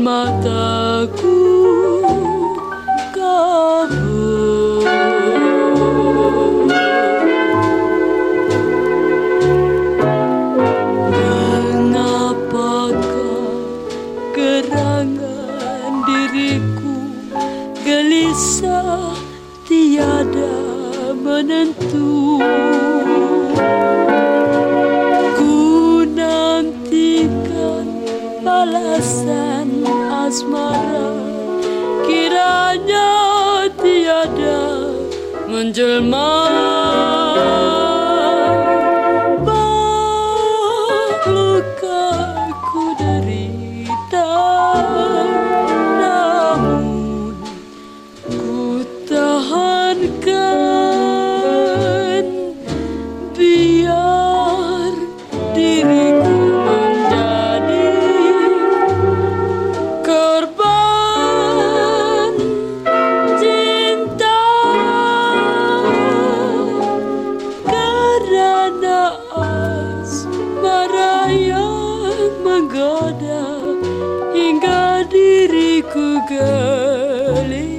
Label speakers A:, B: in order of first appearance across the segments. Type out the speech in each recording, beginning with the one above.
A: mataku kabur. Mengapakah gerangan diriku gelisah? Tiada menentu. Ku nantikan balasan asmara. Kiranya tiada menjelma Google.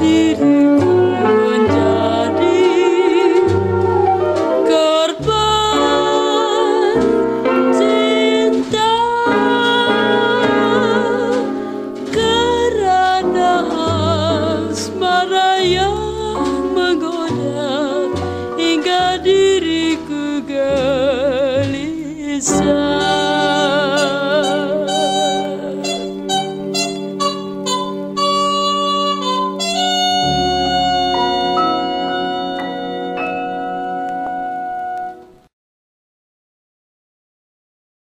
A: Did